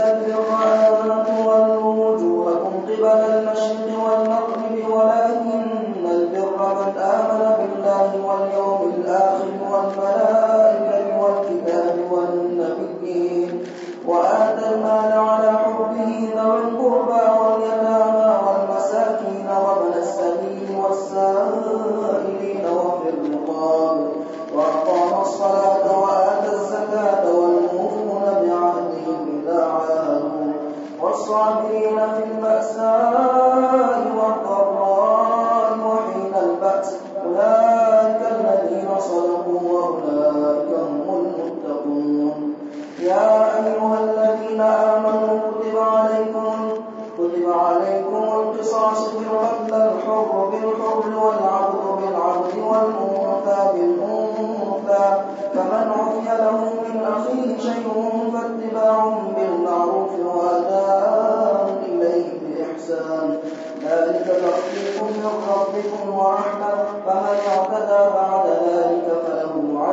أن تولوا وجوهكم قبل المشرق والمغرب.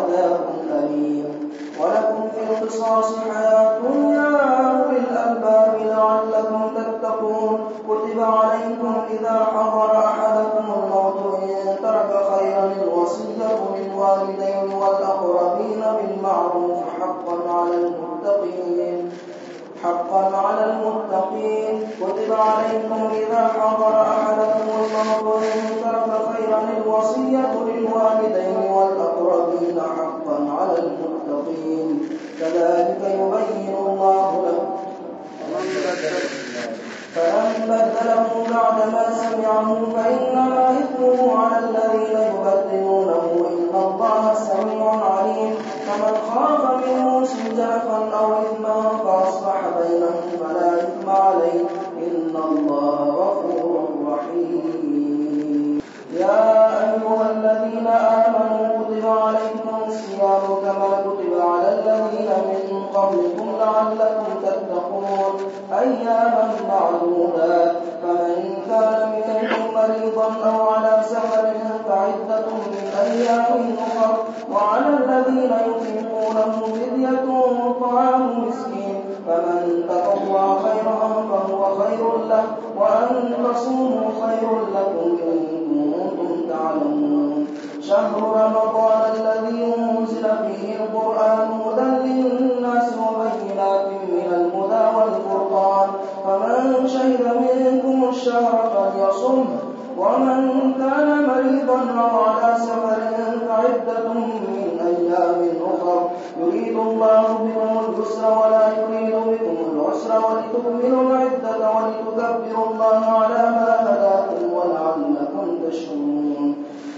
عذاب أليم. ولكم في القصاص حياة يا أولي الألباب لعلكم تتقون. كتب عليكم إذا حضر أحدكم الموت إن ترك خيرا الوصية للوالدين والأقربين بالمعروف. حقا على المتقين. حقا على المتقين. كتب عليكم إذا حضر أحدكم الموت إن ترك خيرا الوصية للوالدين والأقربين حقا على المتقين. كذلك يبين الله لكم فمن بدله بعدما سمعه فإنما إثمه على الذين يبدلونه. إن الله سميع عليم. فمن خاف من موسى جنفا أو إثما فأصبح بينهم فلا إثم عليه. إن الله غفور رحيم. يا أيها الذين آمنوا كما كتب على الذين من قبلكم لعلكم تتقون. أياما معدودات فمن كان منكم مريضا أو على سفر فعدة من أيام أخر. وعلى الذين يطيقونه فدية طعام مسكين. فمن تطوع خيرا فهو خير له. وأن تصوموا خير لكم إن كنتم تعلمون. شهر رمضان الذي أنزل فيه القرآن هدى للناس وبينات من الهدى والفرقان. فمن شهد منكم الشهر فليصم ومن كان مريضا أو على سفر فعدة من أيام أخر. يريد الله بكم اليسر ولا يريد بكم العسر ولتكملوا العدة ولتكبروا الله على ما هداكم ولعلكم تشكرون.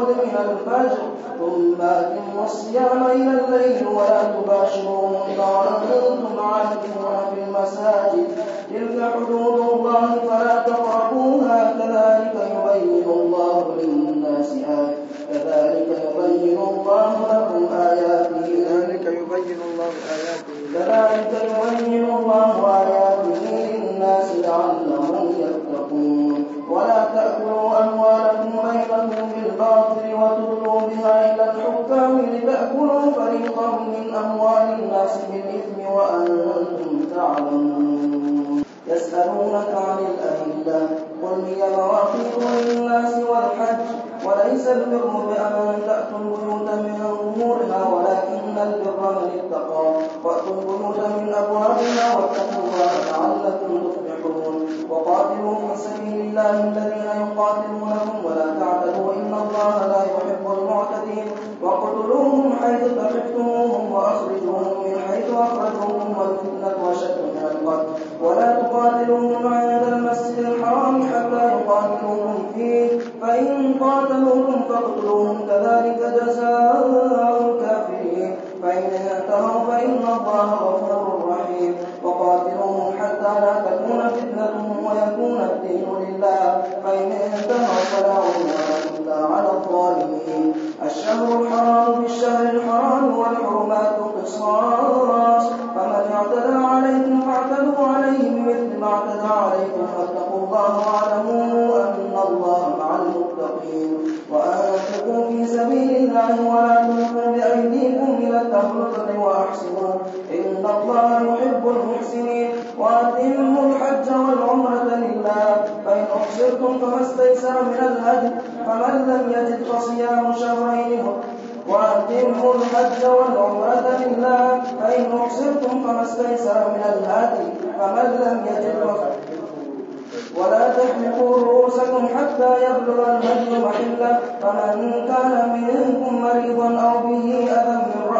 من الفجر ثم أتموا الصيام إلى الليل ولا تباشروهن وأنتم عاكفون في المساجد. تلك حدود الله فلا تقربوها كذلك يبين الله للناس آيات كذلك يبين الله لكم آياته. كذلك يبين الله آياته. كذلك يبين الله آياته للناس لعلهم الله الذين الشهر الحرام بالشهر الحرام والحرمات قصاص. فمن اعتدى عليكم فاعتدوا عليه بمثل ما اعتدى عليكم فاتقوا الله واعلموا أن الله مع المتقين. وأنفقوا في سبيل الله ولا تلقوا بأيديكم إلى التهلكة وأحسنوا. إن الله يحب المحسنين. وأتموا الحج والعمرة لله. فإن أحصرتم فما استيسر من الهدي. فمن لم يجد فصيام شهرين وأتموا الحج والعمرة لله فإن أحصرتم فما استيسر من الهدي فمن لم يجد ولا تحلقوا رؤوسكم حتى يبلغ الهدي محله. فمن كان منكم مريضا أو به أذى من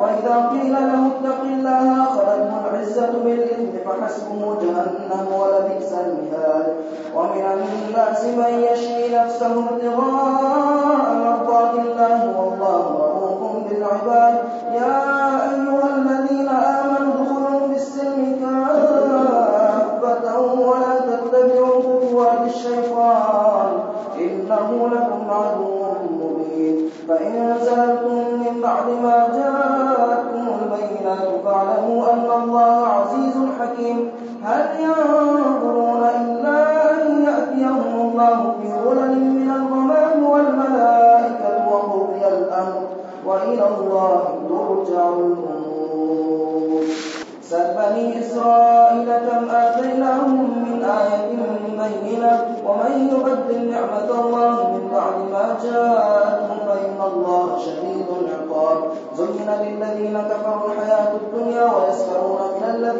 وإذا قيل له اتق الله أخذته العزة بالإثم فحسبه جهنم ولبئس المهاد. ومن الناس من يشري نفسه ابتغاء مرضات الله والله رؤوف بالعباد. يا أيها الذين آمنوا ادخلوا في السلم كافة ولا تتبعوا خطوات الشيطان. إنه لكم عدو مبين. فإن زلتم من بعد ما جاءتكم فاعلموا أن الله عزيز حكيم. هل ينظرون إلا أن يأتيهم الله ظلل من الغمام والملائكة وقضي الأمر وإلى الله ترجع الأمور. سل بني إسرائيل كم آتيناهم من آية بينة؟ ومن يبدل نعمة الله من بعد ما جاءتهم فإن الله شديد العقاب. زين للذين كفروا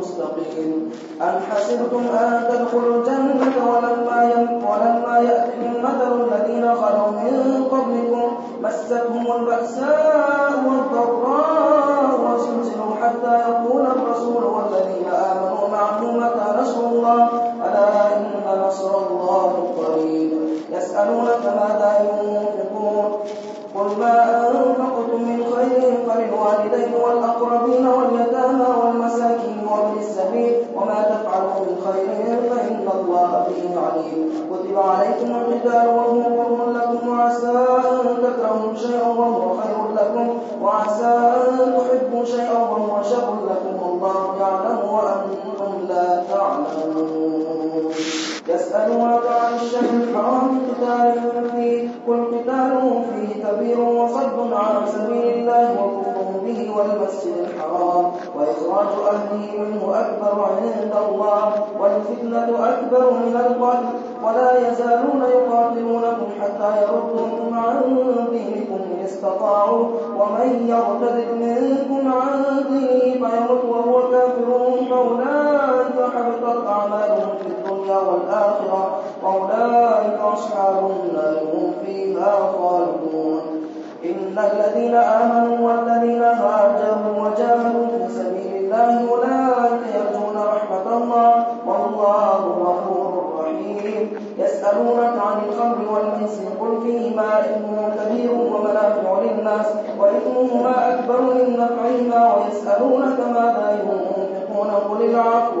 مستقيم. أن حسبتم أن تدخلوا الجنة ولما ولما يأتكم مثل الذين خلوا من قبلكم مستهم البأساء والضراء وزلزلوا حتى يقول الرسول والذين آمنوا يسألونك عن الشهر الحرام قتال فيه قل قتال فيه كبير وصد عن سبيل الله وكفر به والمسجد الحرام. وإخراج أهله منه أكبر عند الله والفتنة أكبر من القتل. ولا يزالون يقاتلونكم حتى يردوكم عن دينكم إن استطاعوا. ومن يرتد منكم عن دينه فيمت وهو كافر فأولئك حبطت أعمالهم في الدنيا. والآخرة وأولئك أصحاب النار هم فيها خالدون. إن الذين آمنوا والذين هاجروا وجاهدوا في سبيل الله أولئك يرجون رحمة الله والله غفور رحيم. يسألونك عن الخمر والميسر قل فيهما إثم كبير ومنافع للناس وإثمهما أكبر من نفعهما ويسألونك ماذا ينفقون قل العفو.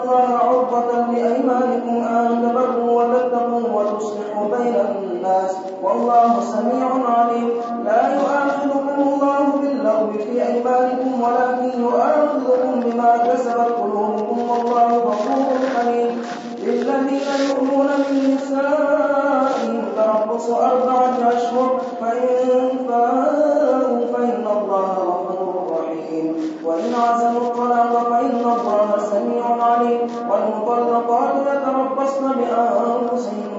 الله عرضة لأيمانكم أن تبروا وتتقوا وتصلحوا بين الناس. والله سميع عليم. لا يؤاخذكم الله باللغو في أيمانكم ولكن يؤاخذكم بما كسبت قلوبكم. والله غفور حليم. للذين يؤمنون من نسائهم تربص أربعة أشهر. فإن فاءوا فإن الله غفور رحيم. وإن عزموا الطلاق يتربصن بأنفسهن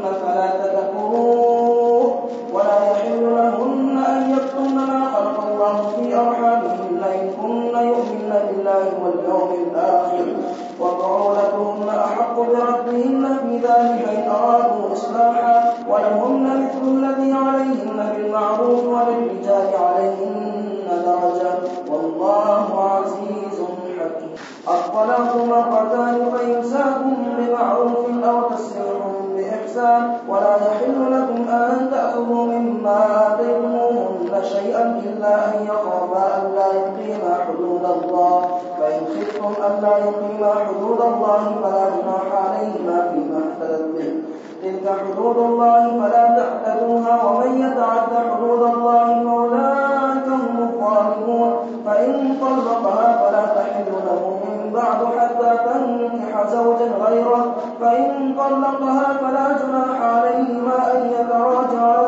خفتم ألا يقيما حدود الله فلا جناح عليهما فيما افتدت به. تلك حدود الله فلا تعتدوها ومن يتعد حدود الله فأولئك هم الظالمون. فإن طلقها فلا تحل له من بعد حتى تنكح زوجا غيره. فإن طلقها فلا جناح عليهما أن يتراجعا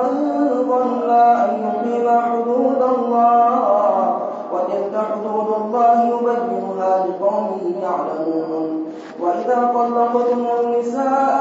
ظنا أن يقيما حدود الله. حدود الله يبينها لقوم يعلمون. وإذا طلقتم النساء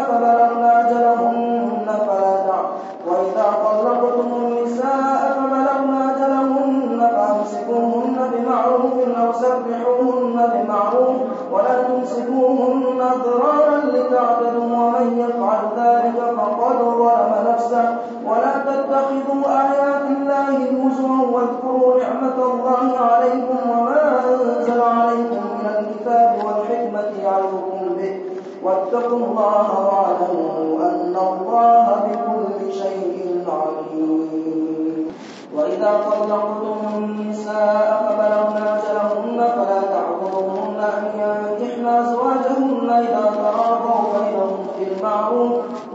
إذا طلقتم النساء فبلغن أجلهن فلا تعبدوهن أن ينكحن أزواجهن إذا تراضوا بينهم بالمعروف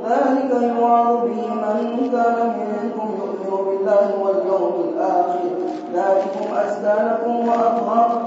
ذلك يوعظ به من كان منكم يؤمن بالله واليوم الآخر. ذلكم أزكى لكم وأطهر.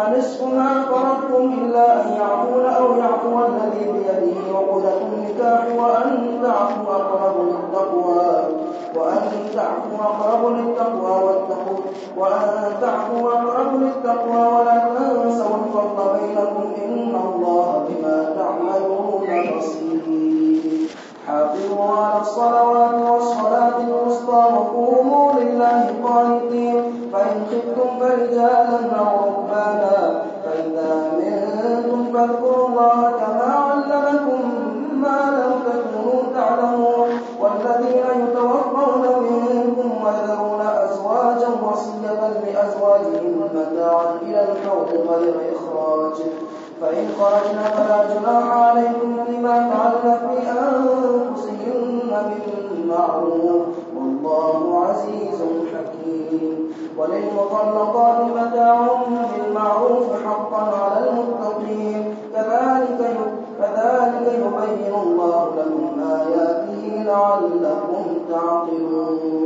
فنصف ما فرضتم إلا أن يعفون أو يعفو الذي بيده عقدة النكاح وأن تعفوا أقرب للتقوى. وأن تعفوا أقرب للتقوى واتقوا. وأن تعفوا أقرب للتقوى ولا تنسوا الفضل بينكم إن الله بما تعملون بصير. حافظوا على الصلوات والصلاة الوسطى وقوموا لله قانتين. فإن خفتم فرجالا أو ركبانا. فإذا أمنتم فاذكروا الله كما علمكم ما لم تكونوا تعلمون. والذين يتوفون منكم ويذرون أزواجا وصية لأزواجهم متاعا إلى الحول غير إخراج. فإن خرجنا فلا جناح عليكم لما فعلن في أنفسهن بالمعروف. والله عزيز حكيم. وللمطلقات متاع بالمعروف حقا على المتقين. كذلك كذلك يبين الله لكم آياته لعلكم تعقلون